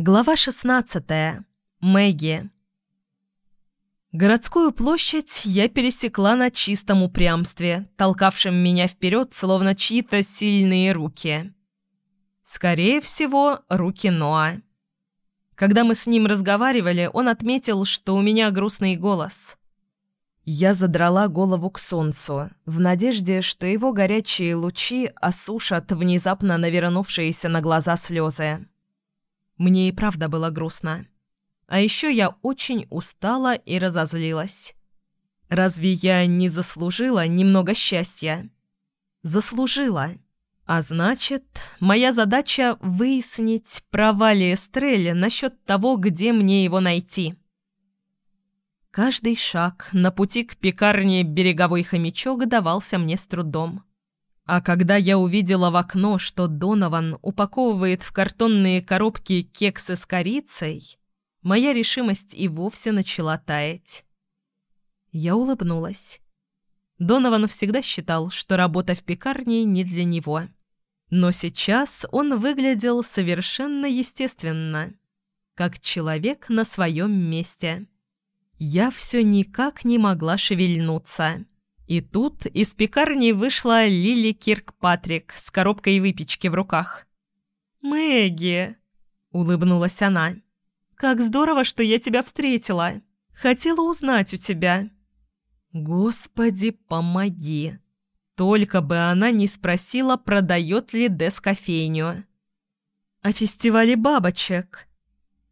Глава 16. Мэгги. Городскую площадь я пересекла на чистом упрямстве, толкавшем меня вперед, словно чьи-то сильные руки. Скорее всего, руки Ноа. Когда мы с ним разговаривали, он отметил, что у меня грустный голос. Я задрала голову к солнцу, в надежде, что его горячие лучи осушат внезапно навернувшиеся на глаза слезы. Мне и правда было грустно. А еще я очень устала и разозлилась. Разве я не заслужила немного счастья? Заслужила. А значит, моя задача — выяснить, права ли Эстрелли насчет того, где мне его найти. Каждый шаг на пути к пекарне «Береговой хомячок» давался мне с трудом. А когда я увидела в окно, что Донован упаковывает в картонные коробки кексы с корицей, моя решимость и вовсе начала таять. Я улыбнулась. Донован всегда считал, что работа в пекарне не для него. Но сейчас он выглядел совершенно естественно, как человек на своем месте. Я все никак не могла шевельнуться. И тут из пекарни вышла Лили Киркпатрик с коробкой выпечки в руках. «Мэгги!» — улыбнулась она. «Как здорово, что я тебя встретила! Хотела узнать у тебя!» «Господи, помоги!» Только бы она не спросила, продает ли Дес кофейню. «О фестивале бабочек!»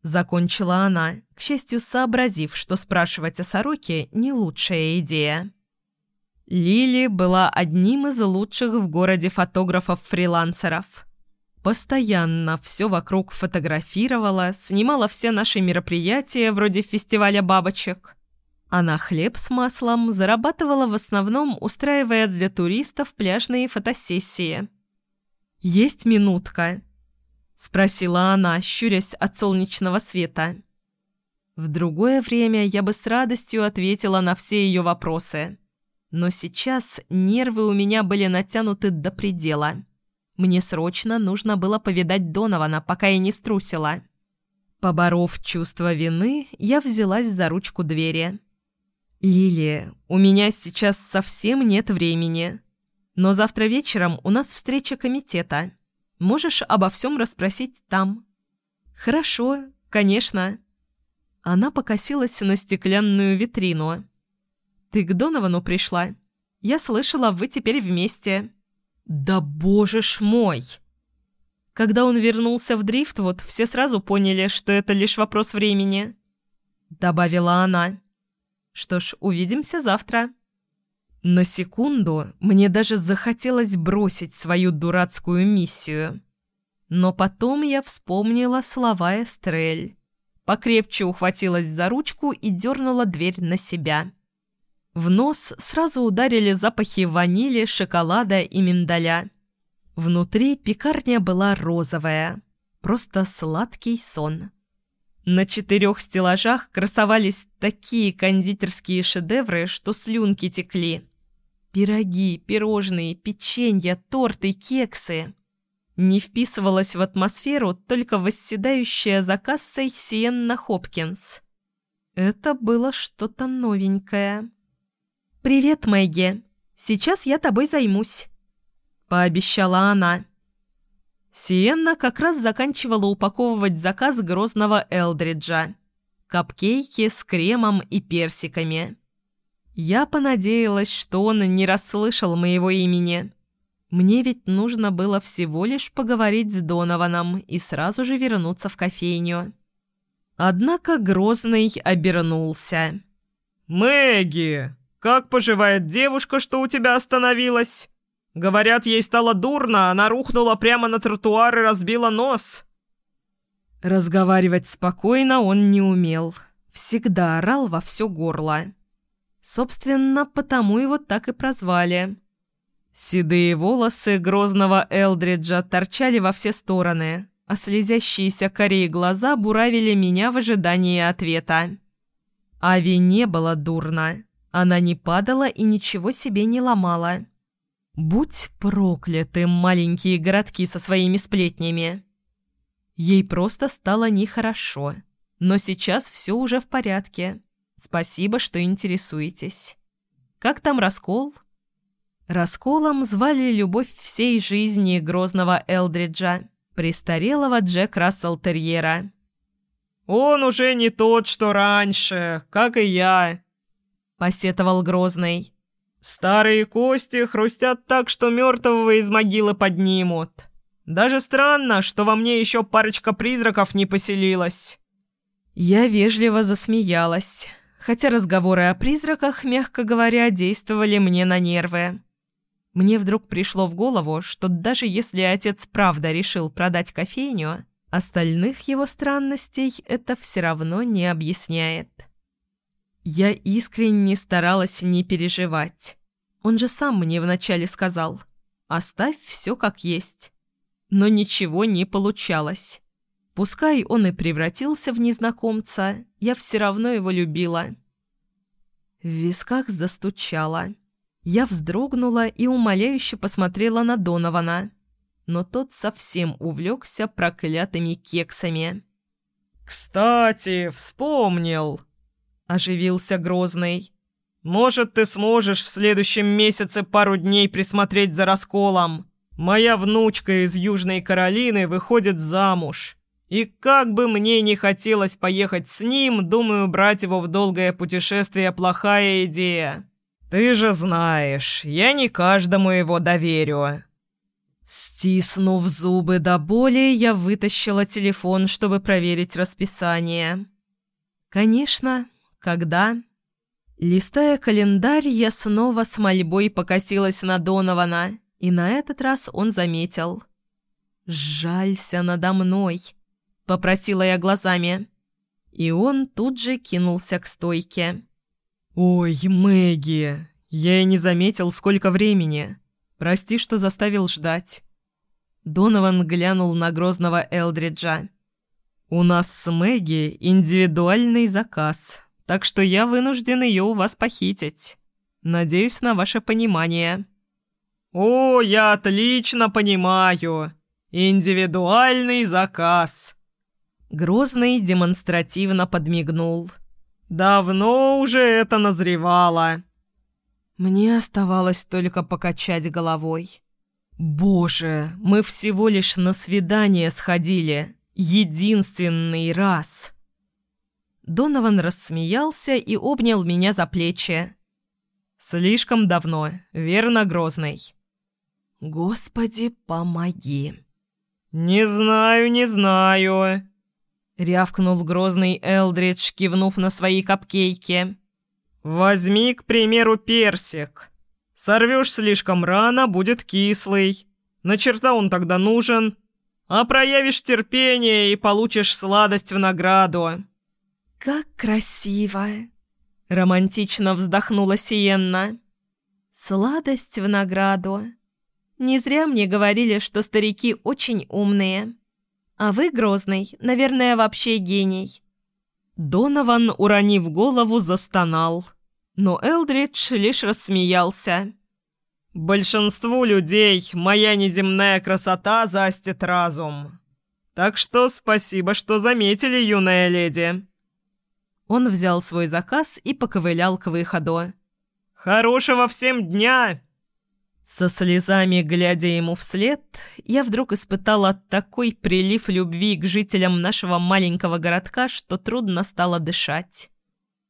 Закончила она, к счастью, сообразив, что спрашивать о сороке – не лучшая идея. Лили была одним из лучших в городе фотографов-фрилансеров. Постоянно все вокруг фотографировала, снимала все наши мероприятия вроде фестиваля бабочек. А на хлеб с маслом зарабатывала в основном, устраивая для туристов пляжные фотосессии. «Есть минутка?» – спросила она, щурясь от солнечного света. В другое время я бы с радостью ответила на все ее вопросы – но сейчас нервы у меня были натянуты до предела. Мне срочно нужно было повидать Донована, пока я не струсила. Поборов чувство вины, я взялась за ручку двери. «Лилия, у меня сейчас совсем нет времени. Но завтра вечером у нас встреча комитета. Можешь обо всем расспросить там». «Хорошо, конечно». Она покосилась на стеклянную витрину. «Ты к Доновану пришла? Я слышала, вы теперь вместе». «Да боже ж мой!» Когда он вернулся в Дрифтвуд, все сразу поняли, что это лишь вопрос времени. Добавила она. «Что ж, увидимся завтра». На секунду мне даже захотелось бросить свою дурацкую миссию. Но потом я вспомнила слова Эстрель. Покрепче ухватилась за ручку и дернула дверь на себя. В нос сразу ударили запахи ванили, шоколада и миндаля. Внутри пекарня была розовая. Просто сладкий сон. На четырех стеллажах красовались такие кондитерские шедевры, что слюнки текли. Пироги, пирожные, печенья, торты, кексы. Не вписывалась в атмосферу только восседающая за кассой Сиенна Хопкинс. Это было что-то новенькое. «Привет, Мэгги. Сейчас я тобой займусь», — пообещала она. Сиенна как раз заканчивала упаковывать заказ грозного Элдриджа. Капкейки с кремом и персиками. Я понадеялась, что он не расслышал моего имени. Мне ведь нужно было всего лишь поговорить с Донованом и сразу же вернуться в кофейню. Однако Грозный обернулся. «Мэгги!» «Как поживает девушка, что у тебя остановилась?» «Говорят, ей стало дурно, она рухнула прямо на тротуар и разбила нос». Разговаривать спокойно он не умел. Всегда орал во все горло. Собственно, потому его так и прозвали. Седые волосы грозного Элдриджа торчали во все стороны, а слезящиеся корей глаза буравили меня в ожидании ответа. Ави не было дурно. Она не падала и ничего себе не ломала. Будь прокляты маленькие городки со своими сплетнями. Ей просто стало нехорошо. Но сейчас все уже в порядке. Спасибо, что интересуетесь. Как там раскол?» Расколом звали любовь всей жизни грозного Элдриджа, престарелого Джек Рассел Терьера. «Он уже не тот, что раньше, как и я», — посетовал Грозный. «Старые кости хрустят так, что мертвого из могилы поднимут. Даже странно, что во мне еще парочка призраков не поселилась». Я вежливо засмеялась, хотя разговоры о призраках, мягко говоря, действовали мне на нервы. Мне вдруг пришло в голову, что даже если отец правда решил продать кофейню, остальных его странностей это все равно не объясняет. Я искренне старалась не переживать. Он же сам мне вначале сказал «Оставь все как есть». Но ничего не получалось. Пускай он и превратился в незнакомца, я все равно его любила. В висках застучало. Я вздрогнула и умоляюще посмотрела на Донована, но тот совсем увлекся проклятыми кексами. «Кстати, вспомнил!» – оживился Грозный. «Может, ты сможешь в следующем месяце пару дней присмотреть за расколом? Моя внучка из Южной Каролины выходит замуж. И как бы мне не хотелось поехать с ним, думаю, брать его в долгое путешествие – плохая идея». «Ты же знаешь, я не каждому его доверю». Стиснув зубы до боли, я вытащила телефон, чтобы проверить расписание. Конечно, когда? Листая календарь, я снова с мольбой покосилась на Донована, и на этот раз он заметил. «Жалься надо мной», — попросила я глазами. И он тут же кинулся к стойке. «Ой, Мэгги, я и не заметил, сколько времени. Прости, что заставил ждать». Донован глянул на грозного Элдриджа. «У нас с Мэгги индивидуальный заказ, так что я вынужден ее у вас похитить. Надеюсь на ваше понимание». «О, я отлично понимаю! Индивидуальный заказ!» Грозный демонстративно подмигнул. Давно уже это назревало. Мне оставалось только покачать головой. Боже, мы всего лишь на свидание сходили. Единственный раз. Донован рассмеялся и обнял меня за плечи. «Слишком давно, верно, Грозный?» «Господи, помоги!» «Не знаю, не знаю», — рявкнул грозный Элдридж, кивнув на свои капкейки. «Возьми, к примеру, персик. Сорвешь слишком рано, будет кислый. На черта он тогда нужен. А проявишь терпение и получишь сладость в награду». «Как красиво!» — романтично вздохнула Сиенна. «Сладость в награду. Не зря мне говорили, что старики очень умные». А вы, Грозный, наверное, вообще гений». Донован, уронив голову, застонал. Но Элдридж лишь рассмеялся. «Большинству людей моя неземная красота застит разум. Так что спасибо, что заметили, юная леди». Он взял свой заказ и поковылял к выходу. «Хорошего всем дня!» Со слезами, глядя ему вслед, я вдруг испытала такой прилив любви к жителям нашего маленького городка, что трудно стало дышать.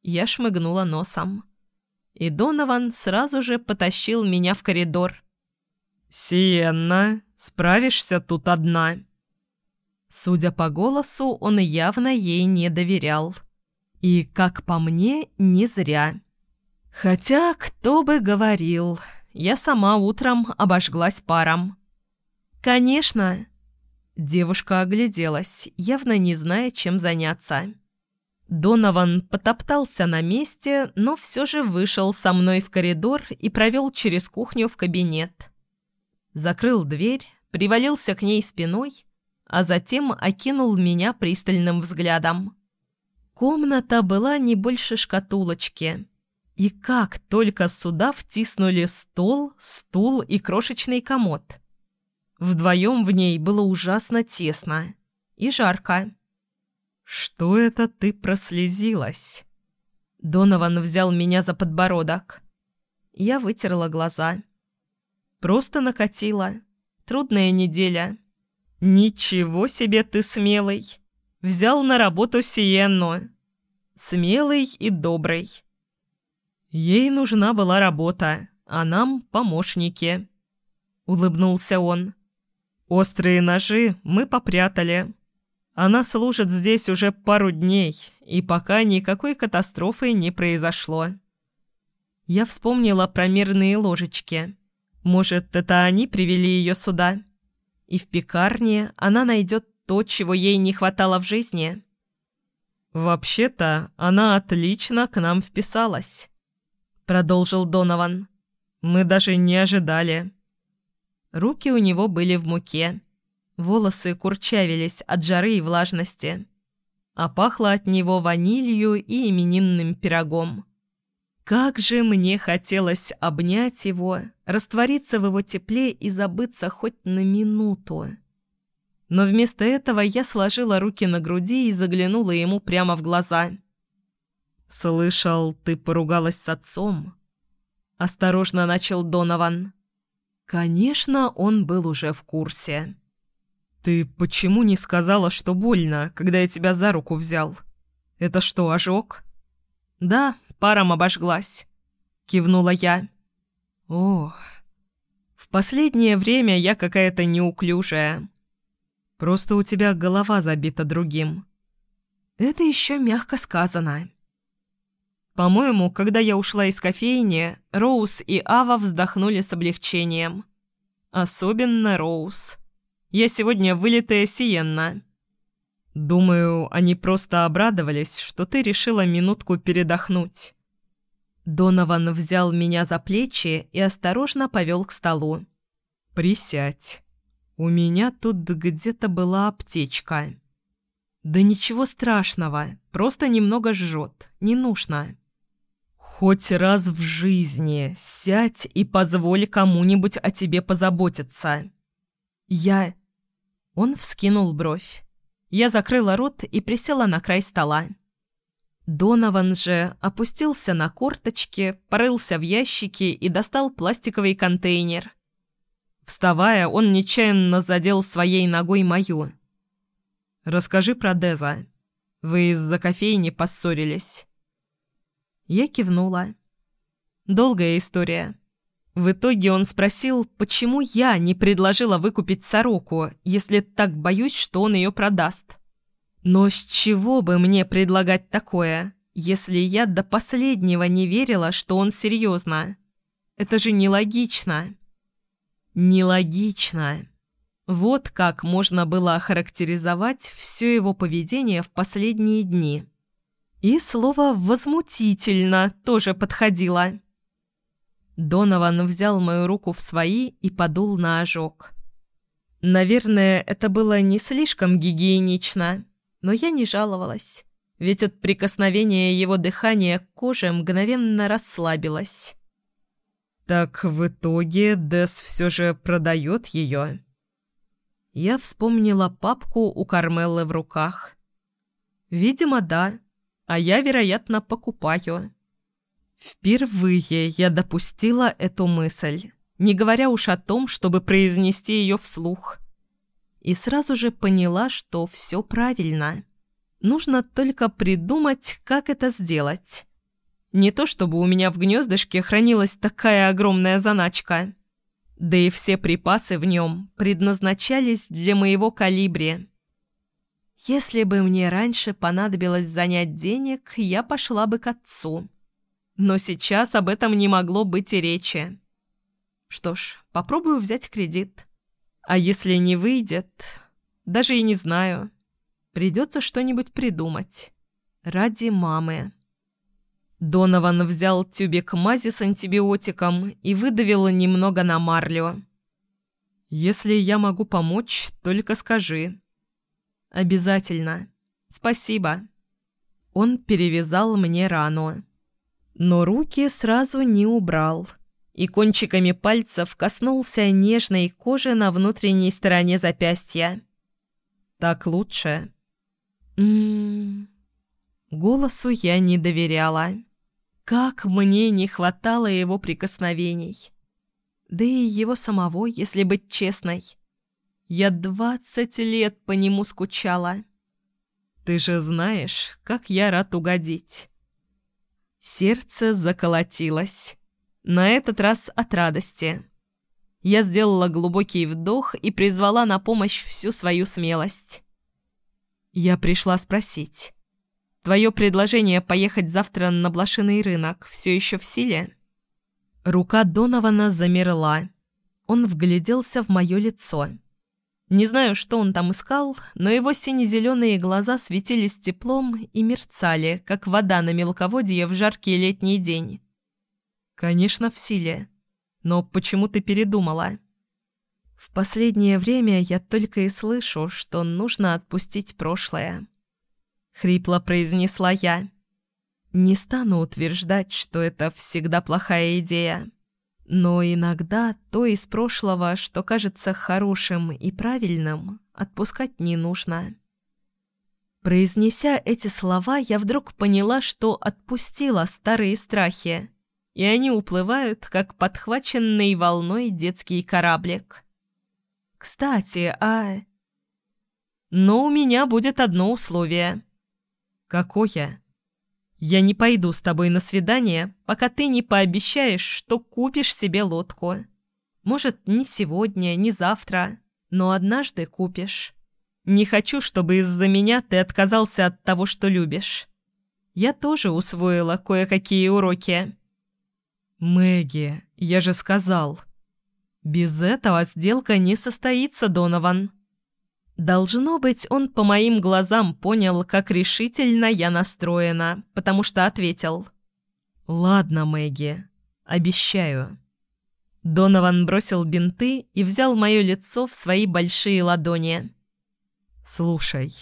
Я шмыгнула носом. И Донован сразу же потащил меня в коридор. «Сиенна, справишься тут одна?» Судя по голосу, он явно ей не доверял. И, как по мне, не зря. Хотя, кто бы говорил я сама утром обожглась паром. «Конечно!» Девушка огляделась, явно не зная, чем заняться. Донован потоптался на месте, но все же вышел со мной в коридор и провел через кухню в кабинет. Закрыл дверь, привалился к ней спиной, а затем окинул меня пристальным взглядом. Комната была не больше шкатулочки. И как только сюда втиснули стол, стул и крошечный комод. Вдвоем в ней было ужасно тесно. И жарко. «Что это ты прослезилась?» Донован взял меня за подбородок. Я вытерла глаза. Просто накатила. Трудная неделя. «Ничего себе ты смелый!» Взял на работу Сиенну. Смелый и добрый. Ей нужна была работа, а нам – помощники. Улыбнулся он. Острые ножи мы попрятали. Она служит здесь уже пару дней, и пока никакой катастрофы не произошло. Я вспомнила про мирные ложечки. Может, это они привели ее сюда? И в пекарне она найдет то, чего ей не хватало в жизни. «Вообще-то она отлично к нам вписалась», — продолжил Донован. «Мы даже не ожидали». Руки у него были в муке. Волосы курчавились от жары и влажности. А пахло от него ванилью и именинным пирогом. Как же мне хотелось обнять его, раствориться в его тепле и забыться хоть на минуту. Но вместо этого я сложила руки на груди и заглянула ему прямо в глаза. «Слышал, ты поругалась с отцом?» Осторожно начал Донован. Конечно, он был уже в курсе. «Ты почему не сказала, что больно, когда я тебя за руку взял? Это что, ожог?» «Да, паром обожглась», — кивнула я. «Ох, в последнее время я какая-то неуклюжая. Просто у тебя голова забита другим». «Это еще мягко сказано». По-моему, когда я ушла из кофейни, Роуз и Ава вздохнули с облегчением. Особенно Роуз. Я сегодня вылитая Сиенна. Думаю, они просто обрадовались, что ты решила минутку передохнуть. Донован взял меня за плечи и осторожно повел к столу. «Присядь. У меня тут где-то была аптечка». «Да ничего страшного, просто немного жжет, не нужно». «Хоть раз в жизни сядь и позволь кому-нибудь о тебе позаботиться». «Я...» Он вскинул бровь. Я закрыла рот и присела на край стола. Донован же опустился на корточки, порылся в ящике и достал пластиковый контейнер. Вставая, он нечаянно задел своей ногой мою. «Расскажи про Деза. Вы из-за кофейни поссорились». Я кивнула. Долгая история. В итоге он спросил, почему я не предложила выкупить сороку, если так боюсь, что он ее продаст. Но с чего бы мне предлагать такое, если я до последнего не верила, что он серьезно? Это же нелогично. Нелогично. Вот как можно было охарактеризовать все его поведение в последние дни. И слово «возмутительно» тоже подходило. Донован взял мою руку в свои и подул на ожог. Наверное, это было не слишком гигиенично, но я не жаловалась, ведь от прикосновения его дыхания к коже мгновенно расслабилась. «Так в итоге Дес все же продает ее?» Я вспомнила папку у Кармеллы в руках. «Видимо, да, а я, вероятно, покупаю». Впервые я допустила эту мысль, не говоря уж о том, чтобы произнести ее вслух – и сразу же поняла, что все правильно. Нужно только придумать, как это сделать. Не то чтобы у меня в гнездышке хранилась такая огромная заначка. Да и все припасы в нем предназначались для моего калибри. Если бы мне раньше понадобилось занять денег, я пошла бы к отцу. Но сейчас об этом не могло быть и речи. Что ж, попробую взять кредит. А если не выйдет, даже и не знаю. Придется что-нибудь придумать. Ради мамы. Донован взял тюбик мази с антибиотиком и выдавил немного на марлю. «Если я могу помочь, только скажи». «Обязательно. Спасибо». Он перевязал мне рану. Но руки сразу не убрал и кончиками пальцев коснулся нежной кожи на внутренней стороне запястья. Так лучше?» «М-м-м...» Голосу я не доверяла. Как мне не хватало его прикосновений. Да и его самого, если быть честной. Я двадцать лет по нему скучала. Ты же знаешь, как я рад угодить. Сердце заколотилось. На этот раз от радости. Я сделала глубокий вдох и призвала на помощь всю свою смелость. Я пришла спросить. Твое предложение поехать завтра на блошиный рынок все еще в силе?» Рука Донована замерла. Он вгляделся в мое лицо. Не знаю, что он там искал, но его сине-зеленые глаза светились теплом и мерцали, как вода на мелководье в жаркий летний день. «Конечно, в силе. Но почему ты передумала?» «В последнее время я только и слышу, что нужно отпустить прошлое». — хрипло произнесла я. «Не стану утверждать, что это всегда плохая идея. Но иногда то из прошлого, что кажется хорошим и правильным, отпускать не нужно». Произнеся эти слова, я вдруг поняла, что отпустила старые страхи, и они уплывают, как подхваченный волной детский кораблик. «Кстати, а...» «Но у меня будет одно условие», «Какое?» «Я не пойду с тобой на свидание, пока ты не пообещаешь, что купишь себе лодку. Может, не сегодня, не завтра, но однажды купишь. Не хочу, чтобы из-за меня ты отказался от того, что любишь. Я тоже усвоила кое-какие уроки». «Мэгги, я же сказал». «Без этого сделка не состоится, Донован». Должно быть, он по моим глазам понял, как решительно я настроена, потому что ответил. «Ладно, Мэгги, обещаю». Донован бросил бинты и взял мое лицо в свои большие ладони. «Слушай,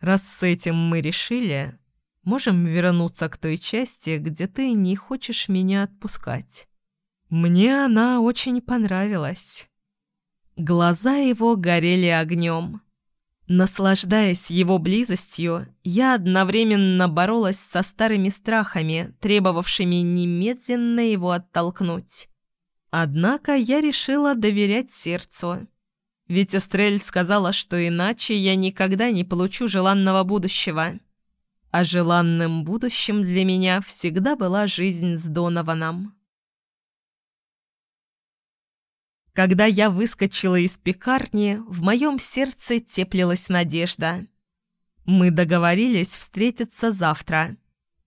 раз с этим мы решили, можем вернуться к той части, где ты не хочешь меня отпускать. Мне она очень понравилась». Глаза его горели огнем. Наслаждаясь его близостью, я одновременно боролась со старыми страхами, требовавшими немедленно его оттолкнуть. Однако я решила доверять сердцу. Ведь Эстрель сказала, что иначе я никогда не получу желанного будущего. А желанным будущим для меня всегда была жизнь с Донованом. Когда я выскочила из пекарни, в моем сердце теплилась надежда. Мы договорились встретиться завтра,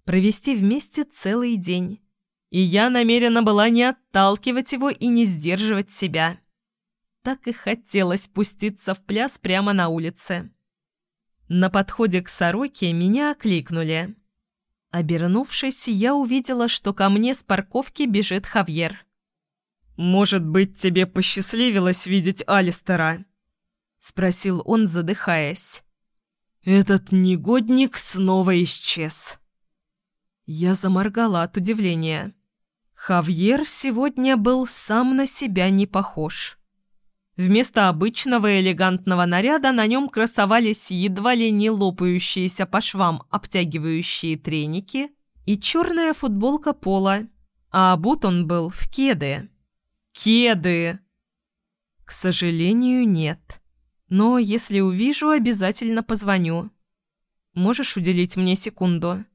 провести вместе целый день. И я намерена была не отталкивать его и не сдерживать себя. Так и хотелось пуститься в пляс прямо на улице. На подходе к сороке меня окликнули. Обернувшись, я увидела, что ко мне с парковки бежит Хавьер. «Может быть, тебе посчастливилось видеть Алистера?» — спросил он, задыхаясь. «Этот негодник снова исчез». Я заморгала от удивления. Хавьер сегодня был сам на себя не похож. Вместо обычного элегантного наряда на нем красовались едва ли не лопающиеся по швам обтягивающие треники и черная футболка пола, а обут он был в кеды. Кеды!» «К сожалению, нет. Но если увижу, обязательно позвоню. Можешь уделить мне секунду?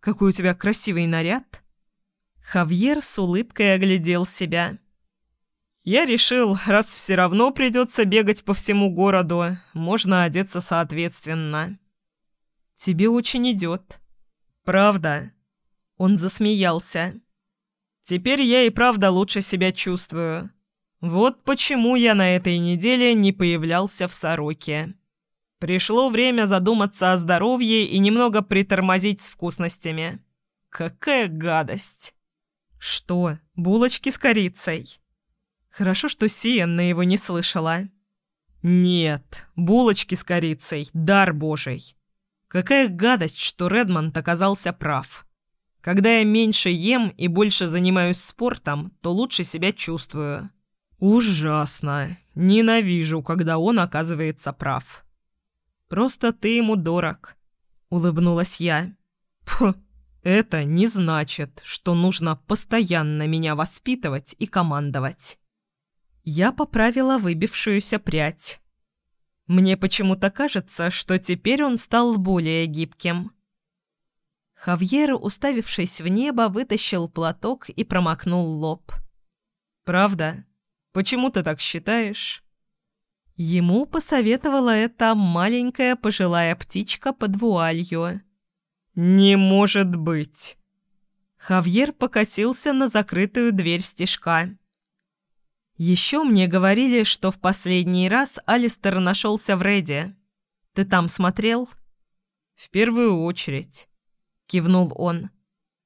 Какой у тебя красивый наряд?» Хавьер с улыбкой оглядел себя. «Я решил, раз все равно придется бегать по всему городу, можно одеться соответственно». «Тебе очень идет». «Правда?» Он засмеялся. Теперь я и правда лучше себя чувствую. Вот почему я на этой неделе не появлялся в Сороке. Пришло время задуматься о здоровье и немного притормозить с вкусностями. Какая гадость! Что, булочки с корицей? Хорошо, что Сиенна его не слышала. Нет, булочки с корицей, дар божий. Какая гадость, что Редмонд оказался прав. Когда я меньше ем и больше занимаюсь спортом, то лучше себя чувствую. Ужасно. Ненавижу, когда он оказывается прав. Просто ты ему дорог», — улыбнулась я. «Пф, это не значит, что нужно постоянно меня воспитывать и командовать». Я поправила выбившуюся прядь. Мне почему-то кажется, что теперь он стал более гибким. Хавьер, уставившись в небо, вытащил платок и промокнул лоб. «Правда? Почему ты так считаешь?» Ему посоветовала эта маленькая пожилая птичка под вуалью. «Не может быть!» Хавьер покосился на закрытую дверь стежка. «Еще мне говорили, что в последний раз Алистер нашелся в Реде. Ты там смотрел?» «В первую очередь», — кивнул он.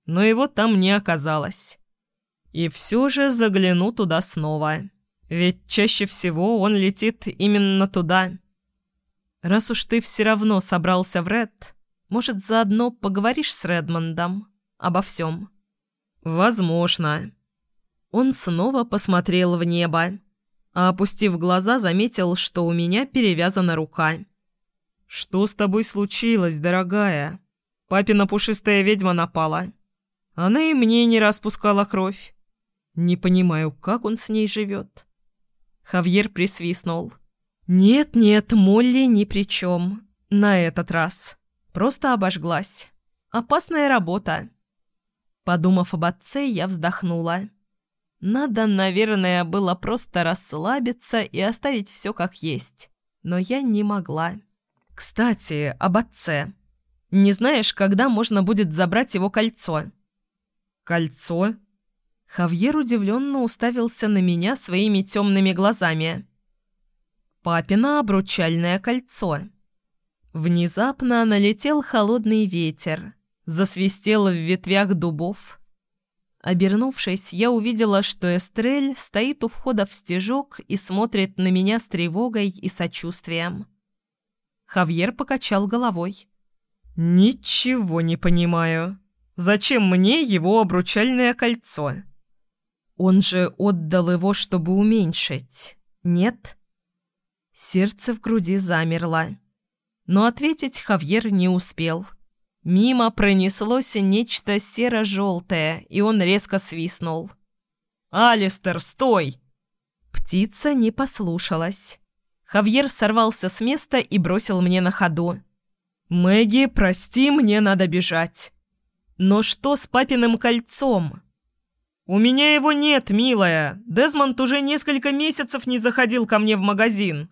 «Но его там не оказалось. И все же загляну туда снова. Ведь чаще всего он летит именно туда». «Раз уж ты все равно собрался в Ред, может, заодно поговоришь с Редмондом обо всем?» «Возможно», он снова посмотрел в небо, а, опустив глаза, заметил, что у меня перевязана рука. «Что с тобой случилось, дорогая? Папина пушистая ведьма напала. Она и мне не распускала кровь. Не понимаю, как он с ней живет». Хавьер присвистнул. «Нет-нет, Молли ни при чем. На этот раз. Просто обожглась. Опасная работа». Подумав об отце, я вздохнула. Надо, наверное, было просто расслабиться и оставить все как есть. Но я не могла. Кстати, об отце. Не знаешь, когда можно будет забрать его кольцо? Кольцо? Хавьер удивленно уставился на меня своими темными глазами. Папина обручальное кольцо. Внезапно налетел холодный ветер, засвистел в ветвях дубов, Обернувшись, я увидела, что Эстрель стоит у входа в стежок и смотрит на меня с тревогой и сочувствием. Хавьер покачал головой. «Ничего не понимаю. Зачем мне его обручальное кольцо?» «Он же отдал его, чтобы уменьшить, нет?» Сердце в груди замерло. Но ответить Хавьер не успел. Мимо пронеслось нечто серо-желтое, и он резко свистнул. «Алистер, стой!» Птица не послушалась. Хавьер сорвался с места и бросил мне на ходу. «Мэгги, прости, мне надо бежать». «Но что с папиным кольцом?» «У меня его нет, милая. Дезмонд уже несколько месяцев не заходил ко мне в магазин».